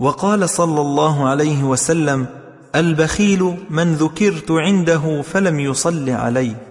وقال صلى الله عليه وسلم البخيل من ذكرت عنده فلم يصل عليه.